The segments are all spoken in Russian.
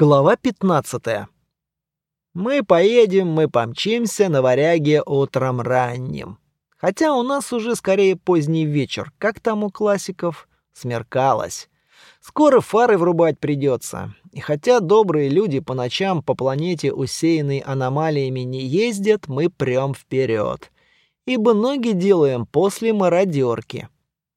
Глава 15. Мы поедем, мы помчимся на варяге утром ранним. Хотя у нас уже скорее поздний вечер, как там у классиков, смеркалось. Скоро фары врубать придется. И хотя добрые люди по ночам по планете, усеянной аномалиями, не ездят, мы прям вперед. Ибо ноги делаем после мародерки.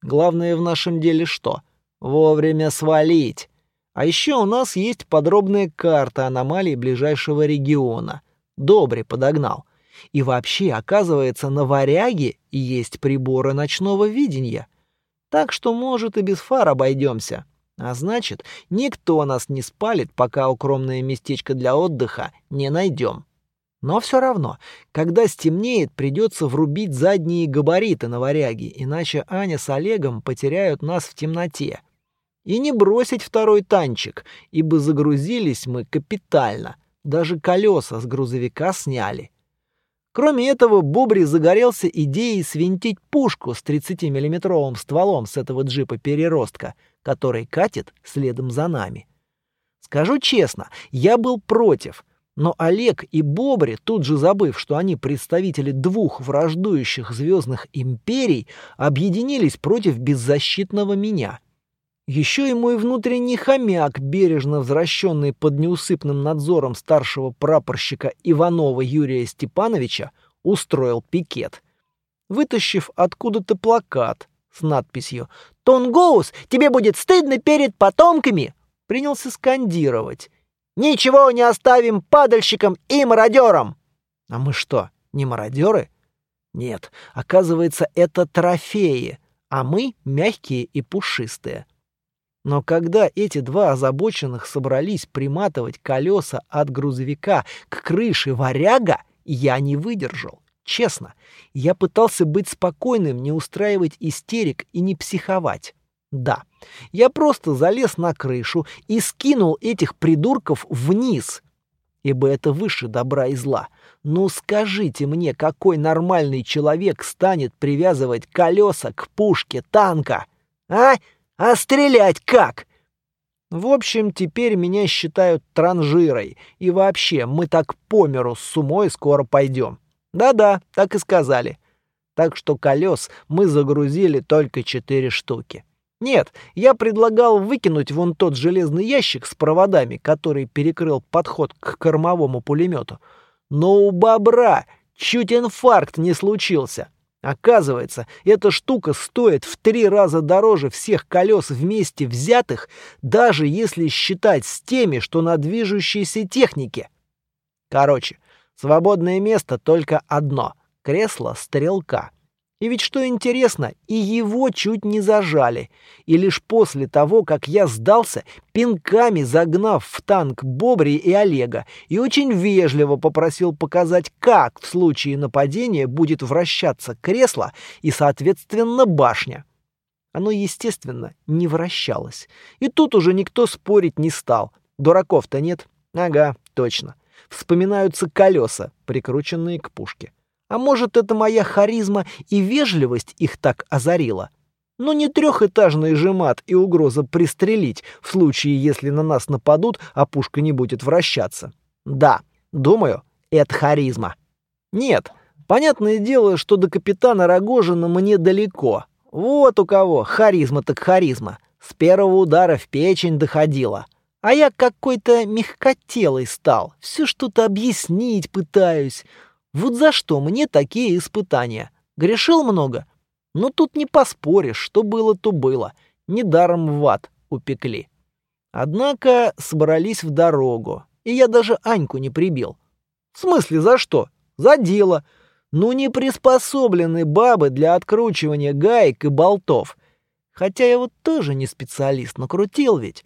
Главное в нашем деле что? Вовремя свалить. А еще у нас есть подробная карта аномалий ближайшего региона. Добре подогнал. И вообще, оказывается, на варяге есть приборы ночного видения. Так что, может, и без фар обойдемся. А значит, никто нас не спалит, пока укромное местечко для отдыха не найдем. Но все равно, когда стемнеет, придется врубить задние габариты на варяге, иначе Аня с Олегом потеряют нас в темноте. И не бросить второй танчик, ибо загрузились мы капитально. Даже колеса с грузовика сняли. Кроме этого, Бобри загорелся идеей свинтить пушку с 30-миллиметровым стволом с этого джипа-переростка, который катит следом за нами. Скажу честно, я был против, но Олег и Бобри, тут же забыв, что они представители двух враждующих звездных империй, объединились против беззащитного меня — еще и мой внутренний хомяк, бережно возвращенный под неусыпным надзором старшего прапорщика Иванова Юрия Степановича, устроил пикет. Вытащив откуда-то плакат с надписью «Тонгоус, тебе будет стыдно перед потомками!» принялся скандировать. «Ничего не оставим падальщикам и мародерам!» А мы что, не мародеры? Нет, оказывается, это трофеи, а мы мягкие и пушистые. Но когда эти два озабоченных собрались приматывать колеса от грузовика к крыше варяга, я не выдержал. Честно, я пытался быть спокойным, не устраивать истерик и не психовать. Да, я просто залез на крышу и скинул этих придурков вниз, ибо это выше добра и зла. Ну скажите мне, какой нормальный человек станет привязывать колеса к пушке танка? А? А стрелять как? В общем, теперь меня считают транжирой. И вообще, мы так по миру с сумой скоро пойдем. Да-да, так и сказали. Так что колес мы загрузили только четыре штуки. Нет, я предлагал выкинуть вон тот железный ящик с проводами, который перекрыл подход к кормовому пулемету. Но у бобра чуть инфаркт не случился. Оказывается, эта штука стоит в три раза дороже всех колес вместе взятых, даже если считать с теми, что на движущейся технике. Короче, свободное место только одно — кресло стрелка. И ведь что интересно, и его чуть не зажали. И лишь после того, как я сдался, пинками загнав в танк Бобри и Олега, и очень вежливо попросил показать, как в случае нападения будет вращаться кресло и, соответственно, башня. Оно, естественно, не вращалось. И тут уже никто спорить не стал. Дураков-то нет. Ага, точно. Вспоминаются колеса, прикрученные к пушке. А может, это моя харизма и вежливость их так озарила? Но не трехэтажный жемат и угроза пристрелить, в случае, если на нас нападут, а пушка не будет вращаться. Да, думаю, это харизма. Нет, понятное дело, что до капитана Рогожина мне далеко. Вот у кого харизма так харизма. С первого удара в печень доходила. А я какой-то мягкотелый стал. Все что-то объяснить пытаюсь. Вот за что мне такие испытания? Грешил много? Ну тут не поспоришь, что было, то было. Недаром в ад упекли. Однако собрались в дорогу, и я даже Аньку не прибил. В смысле, за что? За дело. Ну не приспособлены бабы для откручивания гаек и болтов. Хотя я вот тоже не специалист, но крутил ведь.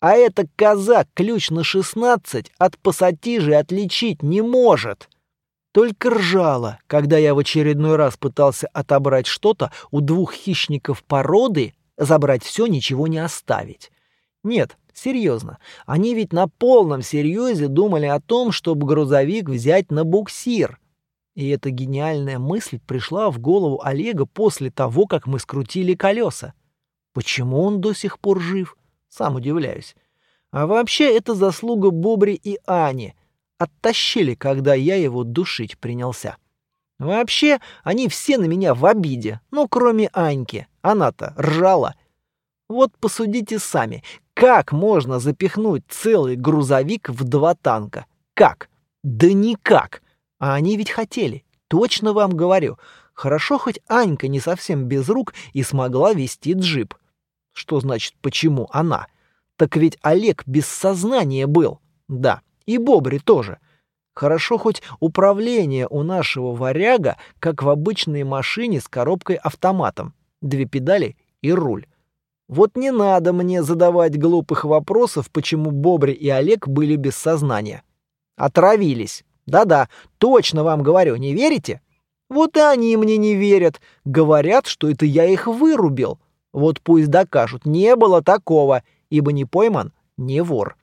А эта коза ключ на шестнадцать от пассатижей отличить не может. Только ржала, когда я в очередной раз пытался отобрать что-то у двух хищников породы, забрать все, ничего не оставить. Нет, серьезно, они ведь на полном серьезе думали о том, чтобы грузовик взять на буксир. И эта гениальная мысль пришла в голову Олега после того, как мы скрутили колеса. Почему он до сих пор жив? Сам удивляюсь. А вообще это заслуга Бобри и Ани. Оттащили, когда я его душить принялся. Вообще, они все на меня в обиде, ну, кроме Аньки. Она-то ржала. Вот посудите сами, как можно запихнуть целый грузовик в два танка? Как? Да никак. А они ведь хотели. Точно вам говорю. Хорошо, хоть Анька не совсем без рук и смогла вести джип. Что значит, почему она? Так ведь Олег без сознания был. Да, и Бобри тоже. Хорошо, хоть управление у нашего варяга, как в обычной машине с коробкой-автоматом. Две педали и руль. Вот не надо мне задавать глупых вопросов, почему Бобри и Олег были без сознания. Отравились. Да-да, точно вам говорю, не верите? Вот и они мне не верят. Говорят, что это я их вырубил. Вот пусть докажут, не было такого, ибо не пойман, не вор.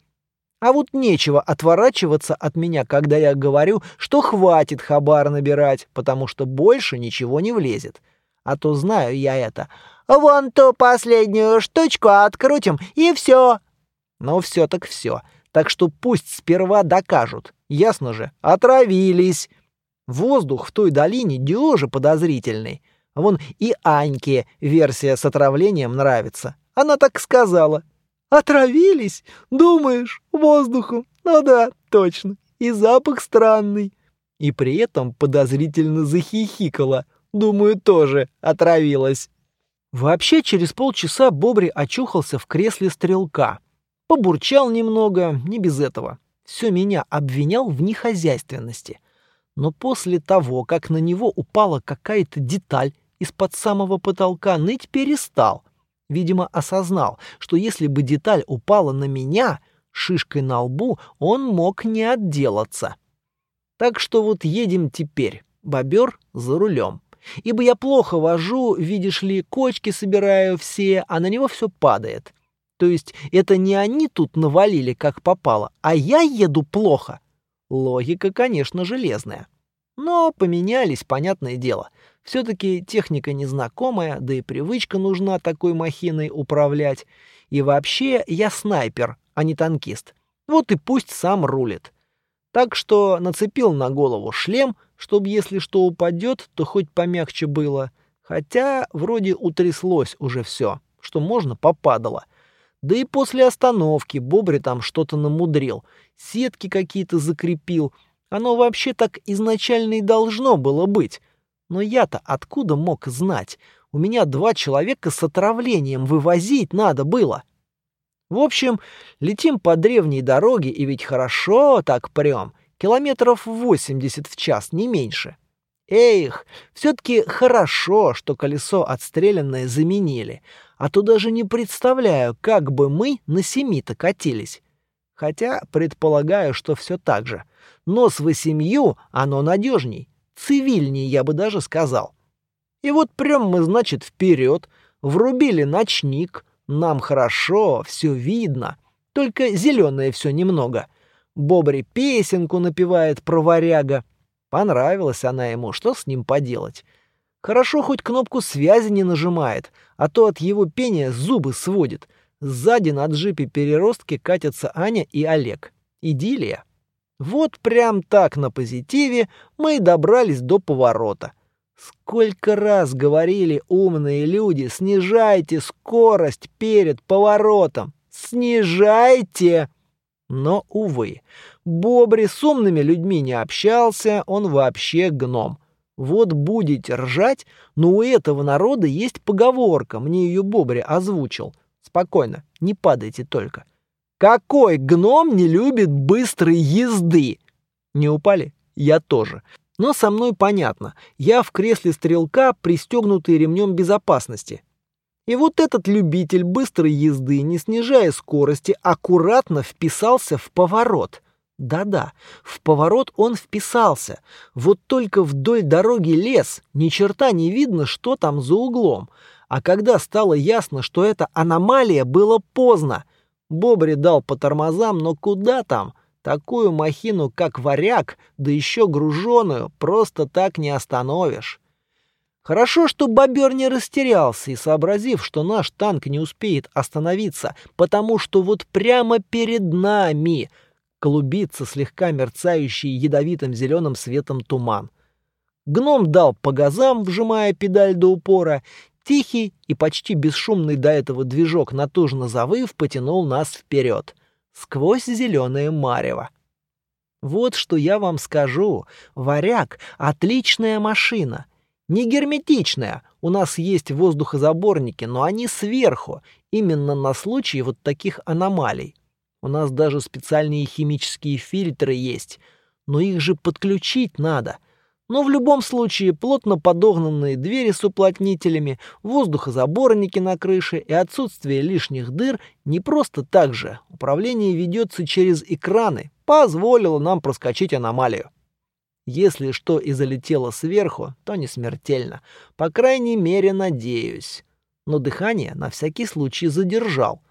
А вот нечего отворачиваться от меня, когда я говорю, что хватит хабар набирать, потому что больше ничего не влезет. А то знаю я это. Вон ту последнюю штучку открутим, и все. Ну все так все. Так что пусть сперва докажут. Ясно же, отравились. Воздух в той долине дюже подозрительный. Вон и Аньке версия с отравлением нравится. Она так сказала. Отравились? Думаешь, воздухом? Ну да, точно. И запах странный. И при этом подозрительно захихикала. Думаю, тоже отравилась. Вообще, через полчаса Бобри очухался в кресле стрелка. Побурчал немного, не без этого. Все меня обвинял в нехозяйственности. Но после того, как на него упала какая-то деталь из-под самого потолка, ныть перестал. Видимо, осознал, что если бы деталь упала на меня, шишкой на лбу он мог не отделаться. Так что вот едем теперь, бобер за рулем. Ибо я плохо вожу, видишь ли, кочки собираю все, а на него все падает. То есть это не они тут навалили, как попало, а я еду плохо. Логика, конечно, железная. Но поменялись, понятное дело. Все-таки техника незнакомая, да и привычка нужна такой махиной управлять. И вообще я снайпер, а не танкист. Вот и пусть сам рулит. Так что нацепил на голову шлем, чтобы если что упадет, то хоть помягче было. Хотя вроде утряслось уже все, что можно попадало. Да и после остановки Бобри там что-то намудрил, сетки какие-то закрепил. Оно вообще так изначально и должно было быть. Но я-то откуда мог знать? У меня два человека с отравлением вывозить надо было. В общем, летим по древней дороге, и ведь хорошо так прям. Километров 80 в час, не меньше. Эх, все-таки хорошо, что колесо отстрелянное заменили, а то даже не представляю, как бы мы на семи-то катились. Хотя предполагаю, что все так же. Но с восемью оно надежней. Цивильнее, я бы даже сказал. И вот прям мы, значит, вперед, врубили ночник, нам хорошо, все видно, только зеленое все немного. Бобри песенку напевает про варяга. Понравилась она ему, что с ним поделать? Хорошо хоть кнопку связи не нажимает, а то от его пения зубы сводит. Сзади на джипе переростки катятся Аня и Олег. Идиллия. Вот прям так на позитиве мы и добрались до поворота. Сколько раз говорили умные люди, снижайте скорость перед поворотом. Снижайте! Но, увы, Бобри с умными людьми не общался, он вообще гном. Вот будете ржать, но у этого народа есть поговорка, мне ее Бобри озвучил. Спокойно, не падайте только. — какой гном не любит быстрой езды? Не упали? Я тоже. Но со мной понятно. Я в кресле стрелка, пристегнутый ремнем безопасности. И вот этот любитель быстрой езды, не снижая скорости, аккуратно вписался в поворот. Да-да, в поворот он вписался. Вот только вдоль дороги лес, ни черта не видно, что там за углом. А когда стало ясно, что это аномалия, было поздно. Бобри дал по тормозам, но куда там? Такую махину, как варяг, да еще груженую, просто так не остановишь. Хорошо, что бобер не растерялся и, сообразив, что наш танк не успеет остановиться, потому что вот прямо перед нами клубится слегка мерцающий ядовитым зеленым светом туман. Гном дал по газам, вжимая педаль до упора. Тихий и почти бесшумный до этого движок, натужно завыв, потянул нас вперед, сквозь зеленое марево. Вот что я вам скажу. Варяг — отличная машина — не герметичная. У нас есть воздухозаборники, но они сверху, именно на случай вот таких аномалий. У нас даже специальные химические фильтры есть, но их же подключить надо. Но в любом случае плотно подогнанные двери с уплотнителями, воздухозаборники на крыше и отсутствие лишних дыр не просто так же. Управление ведется через экраны, позволило нам проскочить аномалию. Если что и залетело сверху, то не смертельно. По крайней мере, надеюсь. Но дыхание на всякий случай задержал.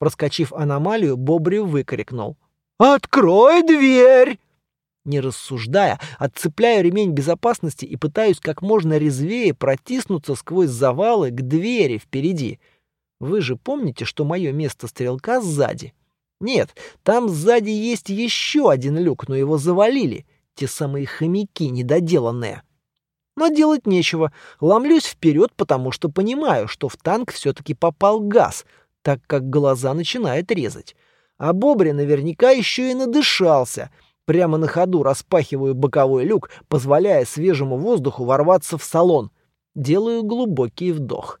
Проскочив аномалию, Бобри выкрикнул. «Открой дверь!» Не рассуждая, отцепляю ремень безопасности и пытаюсь как можно резвее протиснуться сквозь завалы к двери впереди. Вы же помните, что мое место стрелка сзади? Нет, там сзади есть еще один люк, но его завалили — те самые хомяки недоделанные. Но делать нечего. Ломлюсь вперед, потому что понимаю, что в танк все-таки попал газ, так как глаза начинает резать. А Бобри наверняка еще и надышался. Прямо на ходу распахиваю боковой люк, позволяя свежему воздуху ворваться в салон. Делаю глубокий вдох.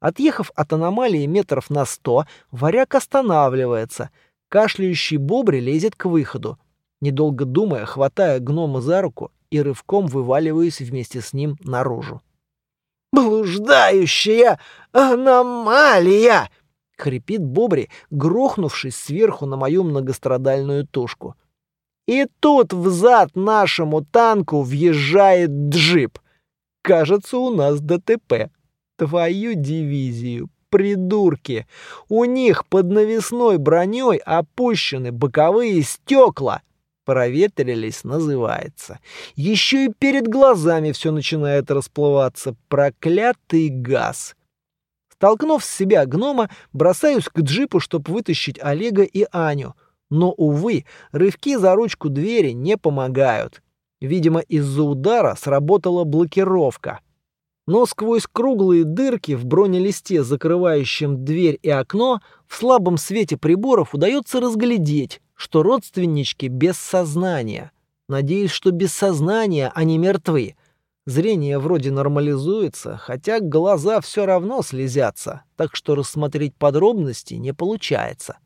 Отъехав от аномалии метров на сто, варяг останавливается. Кашляющий Бобри лезет к выходу. Недолго думая, хватая гнома за руку и рывком вываливаюсь вместе с ним наружу. «Блуждающая аномалия!» — хрипит Бобри, грохнувшись сверху на мою многострадальную тушку. И тут взад нашему танку въезжает джип. Кажется, у нас ДТП. Твою дивизию, придурки! У них под навесной броней опущены боковые стекла — проветрились, называется. Еще и перед глазами все начинает расплываться. Проклятый газ. Столкнув с себя гнома, бросаюсь к джипу, чтобы вытащить Олега и Аню. Но, увы, рывки за ручку двери не помогают. Видимо, из-за удара сработала блокировка. Но сквозь круглые дырки в бронелисте, закрывающем дверь и окно, в слабом свете приборов удается разглядеть, что родственнички без сознания. Надеюсь, что без сознания они мертвы. Зрение вроде нормализуется, хотя глаза все равно слезятся, так что рассмотреть подробности не получается.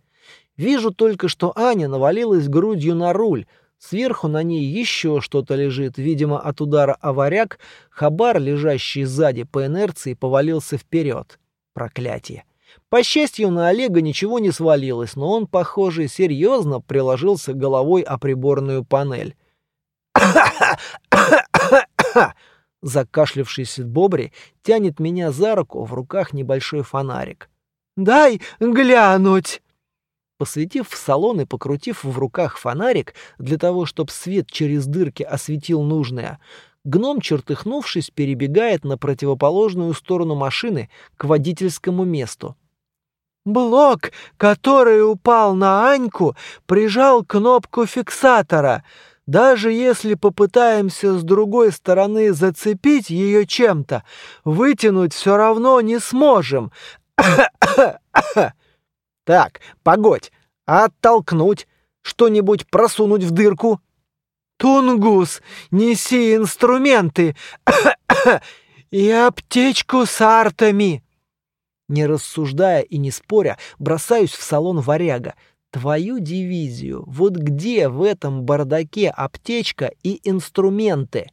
Вижу только, что Аня навалилась грудью на руль, Сверху на ней еще что-то лежит, видимо, от удара о варяг, хабар, лежащий сзади по инерции, повалился вперед. Проклятие. По счастью, на Олега ничего не свалилось, но он, похоже, серьезно приложился головой о приборную панель. Закашлявшийся Бобри тянет меня за руку, в руках небольшой фонарик. «Дай глянуть!» Посветив в салон и покрутив в руках фонарик для того, чтобы свет через дырки осветил нужное, гном, чертыхнувшись, перебегает на противоположную сторону машины к водительскому месту. Блок, который упал на Аньку, прижал кнопку фиксатора. Даже если попытаемся с другой стороны зацепить ее чем-то, вытянуть все равно не сможем. Так, погодь, оттолкнуть, что-нибудь просунуть в дырку. Тунгус, неси инструменты и аптечку с артами. Не рассуждая и не споря, бросаюсь в салон варяга. Твою дивизию, вот где в этом бардаке аптечка и инструменты?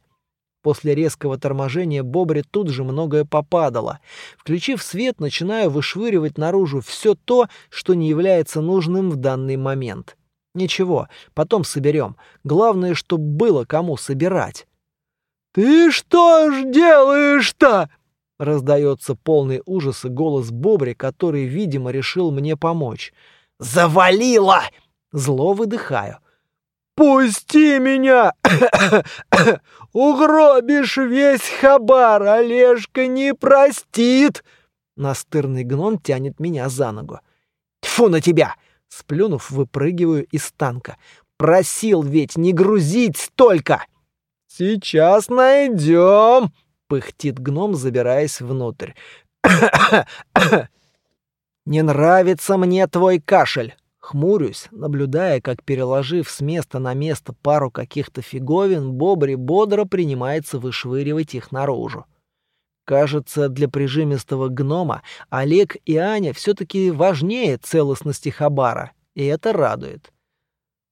После резкого торможения Бобри тут же многое попадало. Включив свет, начинаю вышвыривать наружу все то, что не является нужным в данный момент. Ничего, потом соберем. Главное, чтобы было кому собирать. «Ты что ж делаешь-то?» Раздается полный ужаса голос Бобри, который, видимо, решил мне помочь. «Завалило!» Зло выдыхаю. Пусти меня! Угробишь весь хабар, Олежка не простит!» Настырный гном тянет меня за ногу. «Тьфу на тебя!» Сплюнув, выпрыгиваю из танка. «Просил ведь не грузить столько!» «Сейчас найдем!» — пыхтит гном, забираясь внутрь. «Не нравится мне твой кашель!» Хмурюсь, наблюдая, как, переложив с места на место пару каких-то фиговин, Бобри бодро принимается вышвыривать их наружу. Кажется, для прижимистого гнома Олег и Аня все-таки важнее целостности Хабара, и это радует.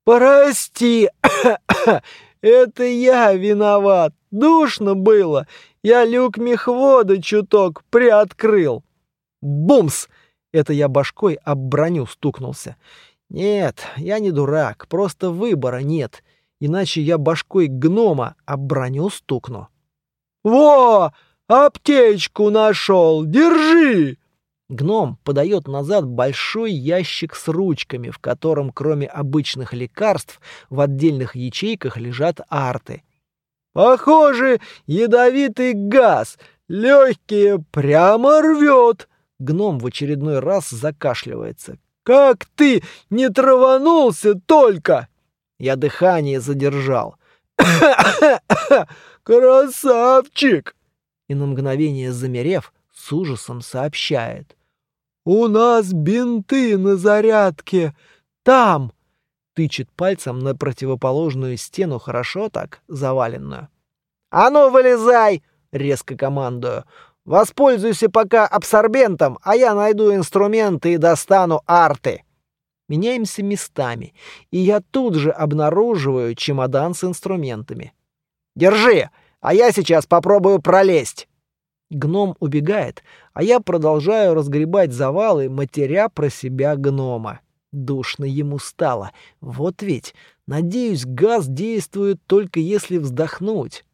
«Прости, это я виноват, душно было, я люк мехвода чуток приоткрыл». Бумс! Это я башкой об броню стукнулся. Нет, я не дурак, просто выбора нет. Иначе я башкой гнома об броню стукну. «Во! Аптечку нашел! Держи!» Гном подает назад большой ящик с ручками, в котором кроме обычных лекарств в отдельных ячейках лежат арты. «Похоже, ядовитый газ! Легкие прямо рвет!» Гном в очередной раз закашливается. «Как ты не траванулся только!» Я дыхание задержал. «Красавчик!» И на мгновение замерев, с ужасом сообщает. «У нас бинты на зарядке! Там!» Тычет пальцем на противоположную стену, хорошо так, заваленную. «А ну, вылезай!» — резко командую. Воспользуйся пока абсорбентом, а я найду инструменты и достану арты. Меняемся местами, и я тут же обнаруживаю чемодан с инструментами. Держи, а я сейчас попробую пролезть. Гном убегает, а я продолжаю разгребать завалы, матеря про себя гнома. Душно ему стало. Вот ведь, надеюсь, газ действует только если вздохнуть.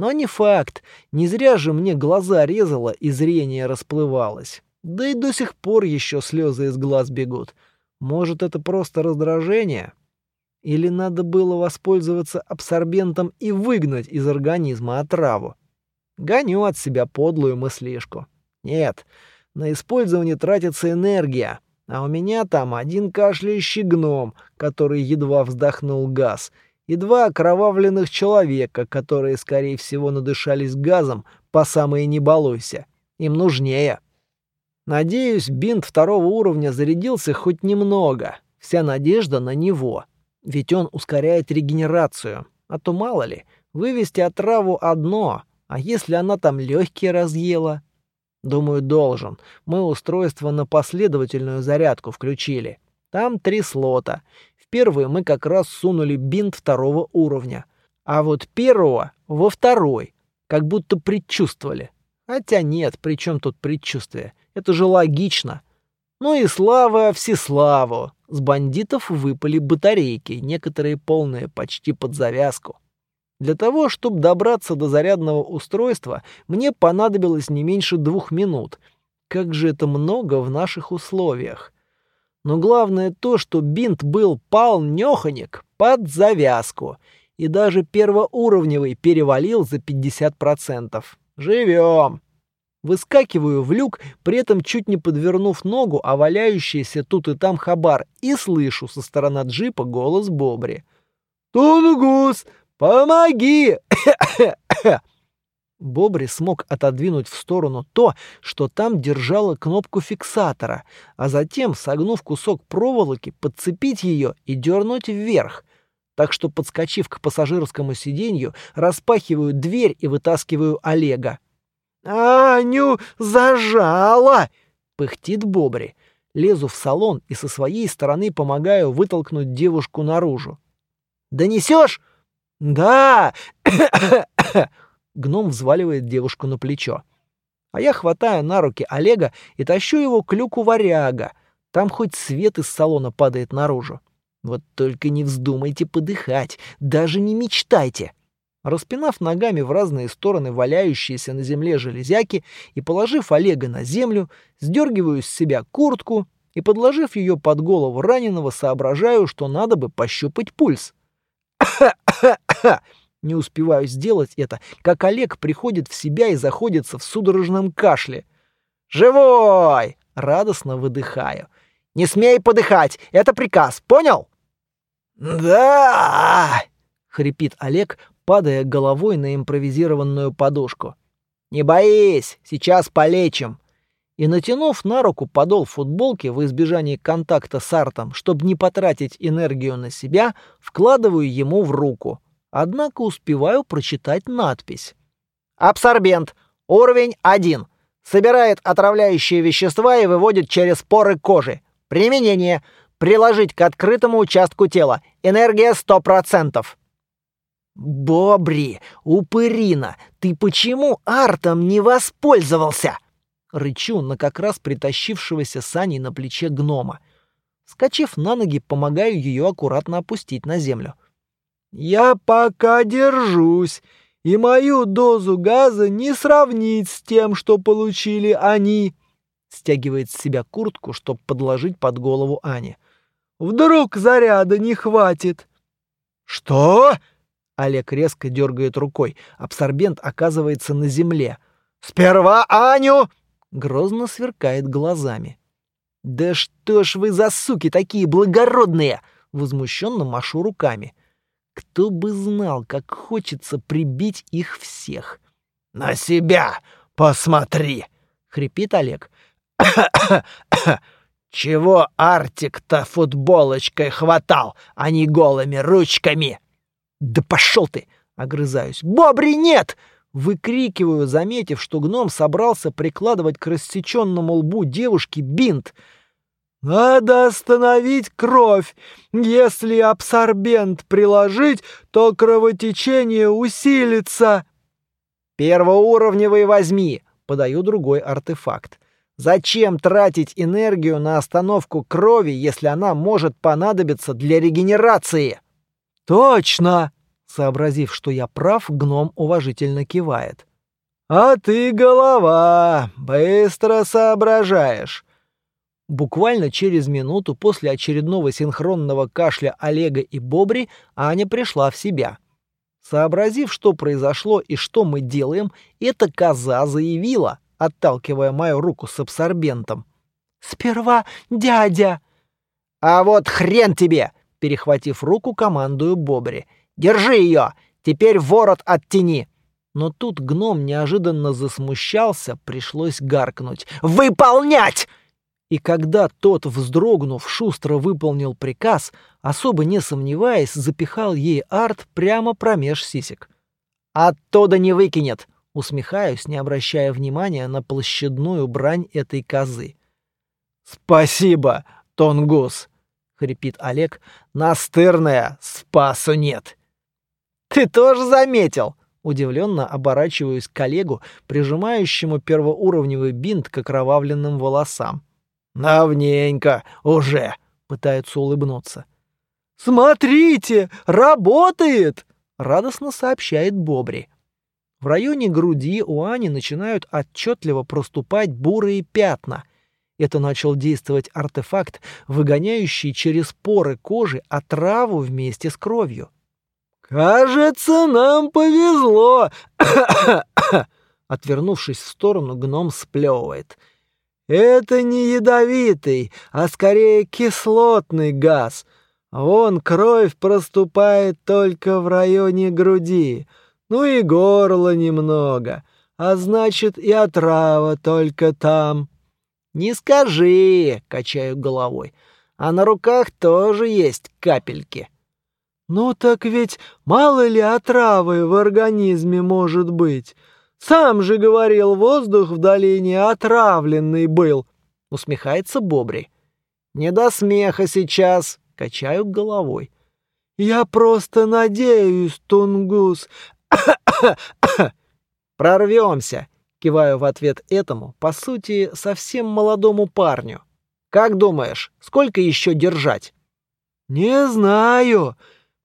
Но не факт. Не зря же мне глаза резало и зрение расплывалось. Да и до сих пор еще слезы из глаз бегут. Может, это просто раздражение? Или надо было воспользоваться абсорбентом и выгнать из организма отраву? Гоню от себя подлую мыслишку. Нет, на использование тратится энергия, а у меня там один кашляющий гном, который едва вздохнул газ — и два окровавленных человека, которые, скорее всего, надышались газом по самое не балуйся. Им нужнее. Надеюсь, бинт второго уровня зарядился хоть немного. Вся надежда на него. Ведь он ускоряет регенерацию. А то мало ли, вывести отраву одно, а если она там легкие разъела? Думаю, должен. Мы устройство на последовательную зарядку включили. Там три слота первый мы как раз сунули бинт второго уровня, а вот первого во второй, как будто предчувствовали. Хотя нет, при чем тут предчувствие? Это же логично. Ну и слава всеславу. С бандитов выпали батарейки, некоторые полные, почти под завязку. Для того, чтобы добраться до зарядного устройства, мне понадобилось не меньше двух минут. Как же это много в наших условиях. Но главное то, что бинт был полнёхонек под завязку, и даже первоуровневый перевалил за 50%. Живем! Выскакиваю в люк, при этом чуть не подвернув ногу, а валяющийся тут и там хабар, и слышу со стороны джипа голос Бобри. «Тунгус, помоги!» Бобри смог отодвинуть в сторону то, что там держало кнопку фиксатора, а затем, согнув кусок проволоки, подцепить ее и дернуть вверх. Так что, подскочив к пассажирскому сиденью, распахиваю дверь и вытаскиваю Олега. «Аню зажала!» — пыхтит Бобри. Лезу в салон и со своей стороны помогаю вытолкнуть девушку наружу. «Донесешь?» «Да!» Гном взваливает девушку на плечо. А я хватаю на руки Олега и тащу его к люку варяга. Там хоть свет из салона падает наружу. Вот только не вздумайте подыхать, даже не мечтайте. Распинав ногами в разные стороны валяющиеся на земле железяки и положив Олега на землю, сдергиваю с себя куртку и, подложив ее под голову раненого, соображаю, что надо бы пощупать пульс. Не успеваю сделать это, как Олег приходит в себя и заходится в судорожном кашле. «Живой!» — радостно выдыхаю. «Не смей подыхать! Это приказ, понял?» «Да!» — хрипит Олег, падая головой на импровизированную подушку. «Не боись, сейчас полечим!» И натянув на руку подол футболки в избежании контакта с артом, чтобы не потратить энергию на себя, вкладываю ему в руку. Однако успеваю прочитать надпись. «Абсорбент. Уровень 1. Собирает отравляющие вещества и выводит через поры кожи. Применение. Приложить к открытому участку тела. Энергия 100%. «Бобри, упырина, ты почему артом не воспользовался?» Рычу на как раз притащившегося Сани на плече гнома. Скачив на ноги, помогаю ее аккуратно опустить на землю. «Я пока держусь, и мою дозу газа не сравнить с тем, что получили они», стягивает с себя куртку, чтобы подложить под голову Ане. «Вдруг заряда не хватит?» «Что?» Олег резко дергает рукой. Абсорбент оказывается на земле. «Сперва Аню!» Грозно сверкает глазами. «Да что ж вы за суки такие благородные!» Возмущенно машу руками. Кто бы знал, как хочется прибить их всех. «На себя посмотри!» — хрипит Олег. «Чего Артик-то футболочкой хватал, а не голыми ручками?» «Да пошел ты!» — огрызаюсь. «Бобри нет!» — выкрикиваю, заметив, что гном собрался прикладывать к рассеченному лбу девушки бинт. «Надо остановить кровь. Если абсорбент приложить, то кровотечение усилится». «Первоуровневый возьми!» — подаю другой артефакт. «Зачем тратить энергию на остановку крови, если она может понадобиться для регенерации?» «Точно!» Сообразив, что я прав, гном уважительно кивает. «А ты голова! Быстро соображаешь!» Буквально через минуту после очередного синхронного кашля Олега и Бобри Аня пришла в себя. Сообразив, что произошло и что мы делаем, эта коза заявила, отталкивая мою руку с абсорбентом. «Сперва дядя!» «А вот хрен тебе!» Перехватив руку, командую Бобри. «Держи ее! Теперь ворот оттяни!» Но тут гном неожиданно засмущался, пришлось гаркнуть. «Выполнять!» И когда тот, вздрогнув, шустро выполнил приказ, особо не сомневаясь, запихал ей арт прямо промеж сисек. «Оттуда не выкинет!» Усмехаюсь, не обращая внимания на площадную брань этой козы. «Спасибо, Тонгус!» хрипит Олег. Настырная, спасу нет. Ты тоже заметил? Удивленно оборачиваюсь к коллегу, прижимающему первоуровневый бинт к окровавленным волосам. «Давненько уже!» — пытается улыбнуться. «Смотрите, работает!» — радостно сообщает Бобри. В районе груди у Ани начинают отчетливо проступать бурые пятна, это начал действовать артефакт, выгоняющий через поры кожи отраву вместе с кровью. «Кажется, нам повезло!» Отвернувшись в сторону, гном сплевывает. «Это не ядовитый, а скорее кислотный газ. Вон кровь проступает только в районе груди, ну и горла немного, а значит и отрава только там». «Не скажи!» — качаю головой. «А на руках тоже есть капельки». «Ну так ведь мало ли отравы в организме может быть. Сам же говорил, воздух в долине отравленный был», — усмехается Бобри. «Не до смеха сейчас», — качаю головой. «Я просто надеюсь, Тунгус». «Прорвемся», Киваю в ответ этому, по сути, совсем молодому парню. Как думаешь, сколько еще держать? Не знаю.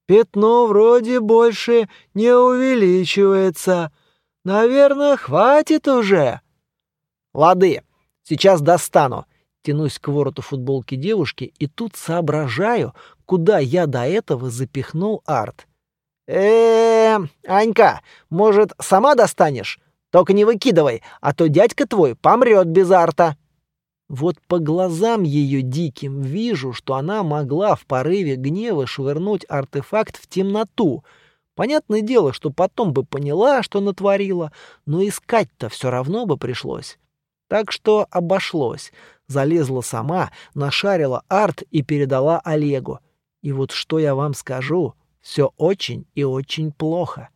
Пятно вроде больше не увеличивается. Наверное, хватит уже. Лады, сейчас достану. Тянусь к вороту футболки девушки и тут соображаю, куда я до этого запихнул арт. э Анька, может, сама достанешь? Только не выкидывай, а то дядька твой помрет без арта». Вот по глазам ее диким вижу, что она могла в порыве гнева швырнуть артефакт в темноту. Понятное дело, что потом бы поняла, что натворила, но искать-то все равно бы пришлось. Так что обошлось. Залезла сама, нашарила арт и передала Олегу. И вот что я вам скажу, все очень и очень плохо.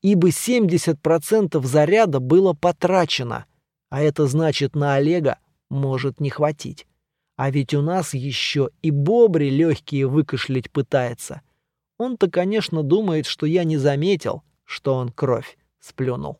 Ибо 70% заряда было потрачено, а это значит на Олега может не хватить. А ведь у нас еще и бобри легкие выкашлять пытается. Он-то, конечно, думает, что я не заметил, что он кровь сплюнул.